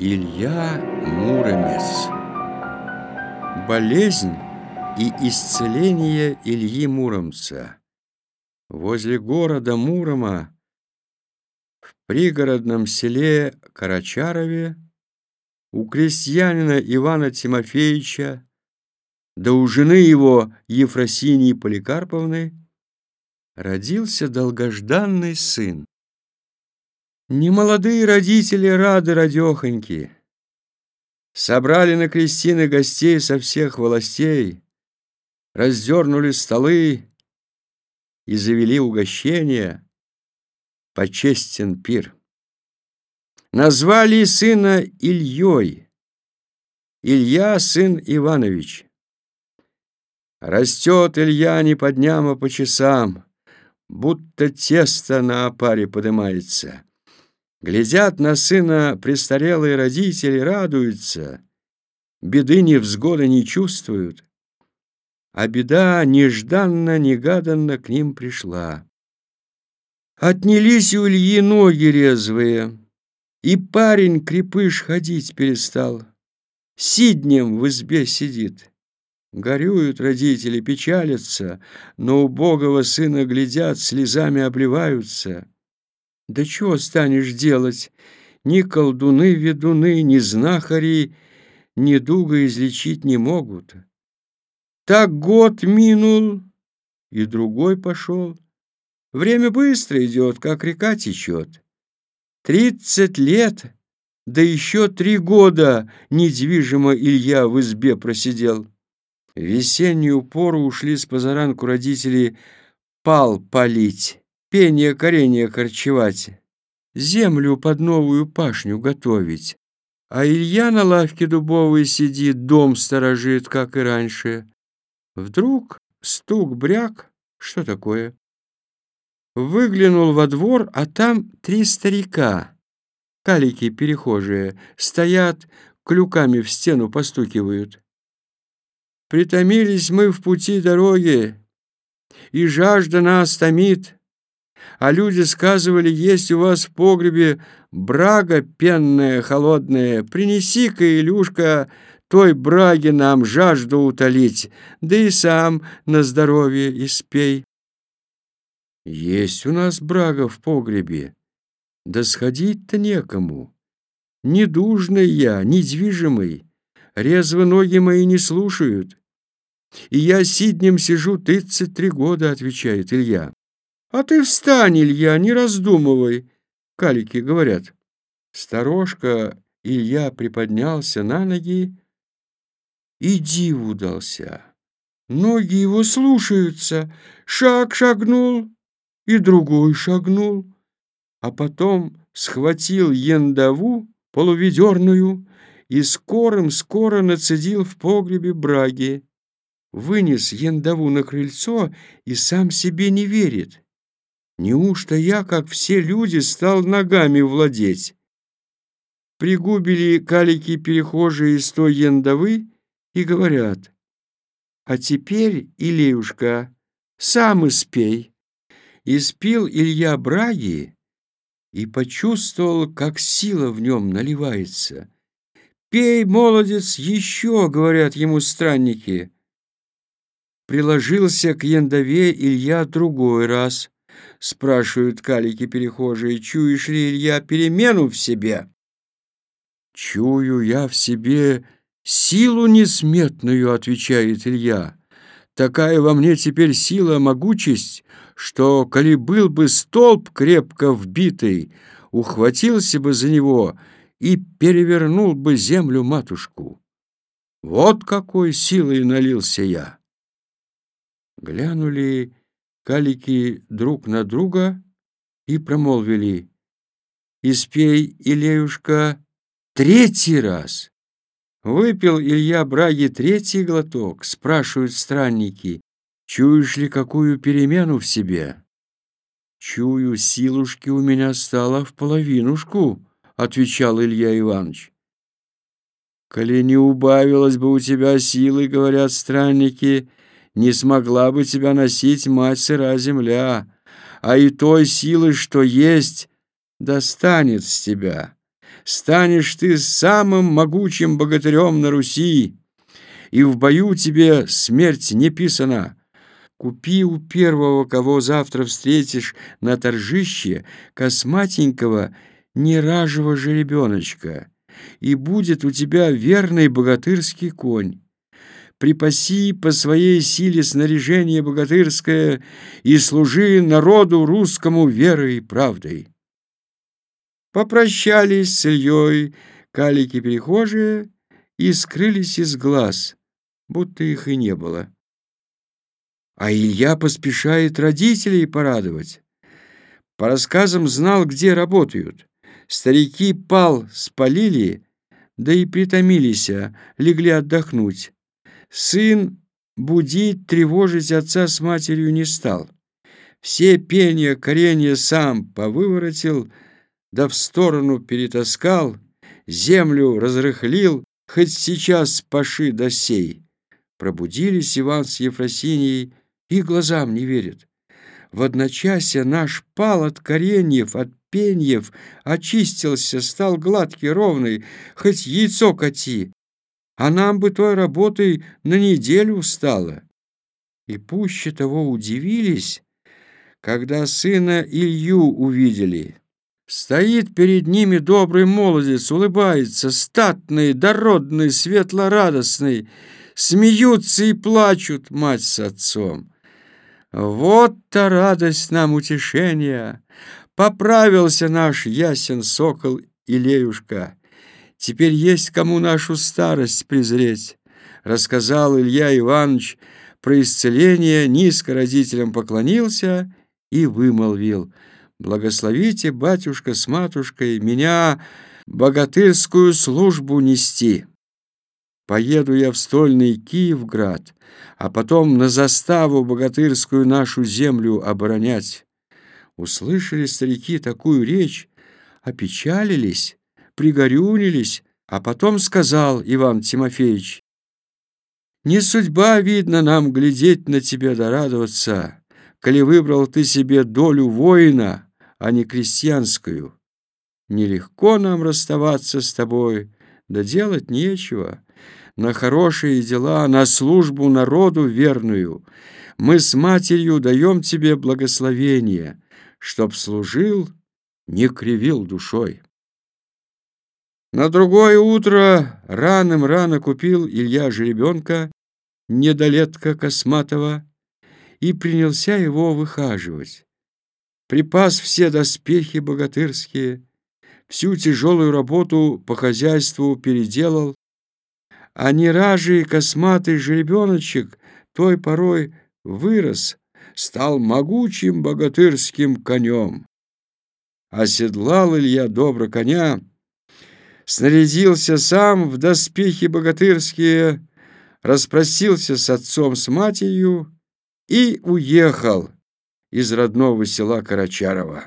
Илья Муромец Болезнь и исцеление Ильи Муромца Возле города Мурома в пригородном селе Карачарове у крестьянина Ивана Тимофеевича да у жены его Ефросинии Поликарповны родился долгожданный сын. Немолодые родители рады радехоньки. Собрали на крестины гостей со всех властей, раздернули столы и завели угощения, почестен пир. Назвали сына Ильей, Илья сын Иванович. Растет Илья не по дням, а по часам, будто тесто на опаре подымается. Глядят на сына престарелые родители, радуются, беды невзгоды не чувствуют, а беда нежданно-негаданно к ним пришла. Отнялись у Ильи ноги резвые, и парень крепыш ходить перестал. Сиднем в избе сидит. Горюют родители, печалятся, но убогого сына глядят, слезами обливаются. Да чего станешь делать? Ни колдуны, ведуны, ни знахари недуга излечить не могут. Так год минул, и другой пошел. Время быстро идет, как река течет. Тридцать лет, да еще три года недвижимо Илья в избе просидел. В весеннюю пору ушли с позаранку родители пал полить пение коренья корчевать, землю под новую пашню готовить. А Илья на лавке дубовой сидит, дом сторожит, как и раньше. Вдруг стук-бряк, что такое? Выглянул во двор, а там три старика, калики перехожие, стоят, клюками в стену постукивают. Притомились мы в пути дороги, и жажда нас томит а люди сказывали, есть у вас в погребе брага пенная, холодная. Принеси-ка, Илюшка, той браги нам жажду утолить, да и сам на здоровье испей. Есть у нас брага в погребе, да сходить-то некому. Недужный я, недвижимый, резво ноги мои не слушают. И я сиднем сижу тридцать три года, отвечает Илья. А ты встань, Илья, не раздумывай, калики говорят. Сторожка Илья приподнялся на ноги и диву дался. Ноги его слушаются. Шаг шагнул и другой шагнул, а потом схватил яндаву полуведерную и скорым-скоро нацедил в погребе браги. Вынес яндаву на крыльцо и сам себе не верит. Неужто я, как все люди, стал ногами владеть? Пригубили калики перехожие из той яндовы и говорят, «А теперь, Илеюшка, сам испей». Испил Илья браги и почувствовал, как сила в нем наливается. «Пей, молодец, еще!» — говорят ему странники. Приложился к яндове Илья другой раз — спрашивают калики-перехожие, чуешь ли, Илья, перемену в себе? Чую я в себе силу несметную, отвечает Илья. Такая во мне теперь сила, могучесть, что, коли был бы столб крепко вбитый, ухватился бы за него и перевернул бы землю матушку. Вот какой силой налился я. Глянули калики друг на друга и промолвили «Испей, Илеюшка, третий раз!» Выпил Илья Браги третий глоток, спрашивают странники, «Чуешь ли какую перемену в себе?» «Чую, силушки у меня стало в половинушку», — отвечал Илья Иванович. «Коли не убавилось бы у тебя силы, — говорят странники, не смогла бы тебя носить мать сыра земля, а и той силы, что есть, достанет с тебя. станешь ты самым могучим богатырем на Руси, и в бою тебе смерть не писана. Купи у первого, кого завтра встретишь на торжище, косматенького, неражего жеребеночка, и будет у тебя верный богатырский конь. Припаси по своей силе снаряжение богатырское и служи народу русскому верой и правдой. Попрощались с Ильей калики-перехожие и скрылись из глаз, будто их и не было. А Илья поспешает родителей порадовать. По рассказам знал, где работают. Старики пал спалили, да и притомились, а легли отдохнуть. Сын будить, тревожить отца с матерью не стал. Все пенья, коренья сам повыворотил, да в сторону перетаскал, землю разрыхлил, хоть сейчас паши да сей. Пробудились Иван с Ефросиньей, и глазам не верят. В одночасье наш пал от кореньев, от пеньев, очистился, стал гладкий, ровный, хоть яйцо кати, а нам бы той работой на неделю устало. И пуще того удивились, когда сына Илью увидели. Стоит перед ними добрый молодец, улыбается, статный, дородный, светло-радостный. Смеются и плачут мать с отцом. Вот-то радость нам утешения! Поправился наш ясен сокол Илеюшка. Теперь есть кому нашу старость презреть. Рассказал Илья Иванович про исцеление, низко родителям поклонился и вымолвил. Благословите, батюшка с матушкой, меня богатырскую службу нести. Поеду я в стольный Киевград, а потом на заставу богатырскую нашу землю оборонять. Услышали старики такую речь, опечалились, пригорюнились, а потом сказал Иван Тимофеевич, «Не судьба, видно, нам глядеть на тебя да радоваться, коли выбрал ты себе долю воина, а не крестьянскую. Нелегко нам расставаться с тобой, да делать нечего» на хорошие дела, на службу народу верную. Мы с матерью даем тебе благословение, чтоб служил, не кривил душой. На другое утро раным-рано купил Илья жеребенка, недолетка косматого, и принялся его выхаживать. Припас все доспехи богатырские, всю тяжелую работу по хозяйству переделал, а неражий косматый жеребеночек той порой вырос, стал могучим богатырским конем. Оседлал Илья добро коня, снарядился сам в доспехи богатырские, распростился с отцом с матерью и уехал из родного села Карачарова.